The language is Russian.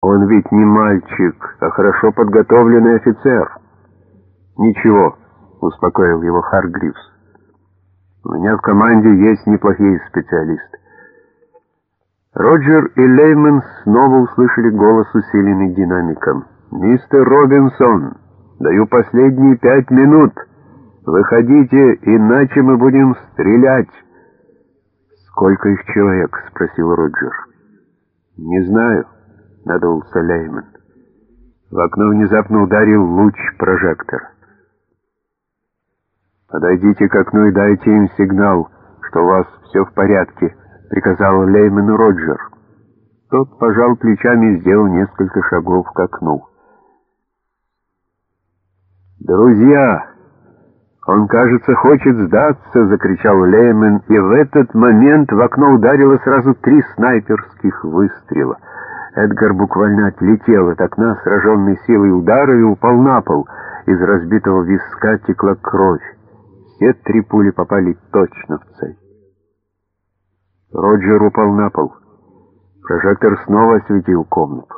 Он ведь не мальчик, а хорошо подготовленный офицер. Ничего, успокоил его Харгривс. У меня в команде есть неплохие специалисты. Роджер и Лейман снова услышали голос, усиленный динамиком. «Мистер Робинсон, даю последние пять минут. Выходите, иначе мы будем стрелять». «Сколько их человек?» — спросил Роджер. «Не знаю», — надулся Лейман. В окно внезапно ударил луч прожектора. «Подойдите к окну и дайте им сигнал, что у вас все в порядке», — приказал Лейман Роджер. Тот пожал плечами и сделал несколько шагов к окну. «Друзья!» «Он, кажется, хочет сдаться!» — закричал Леймен, и в этот момент в окно ударило сразу три снайперских выстрела. Эдгар буквально отлетел от окна, сраженный силой удара, и упал на пол. Из разбитого виска текла кровь. Все три пули попали точно в цель. Роджер упал на пол. Прожектор снова осветил комнату.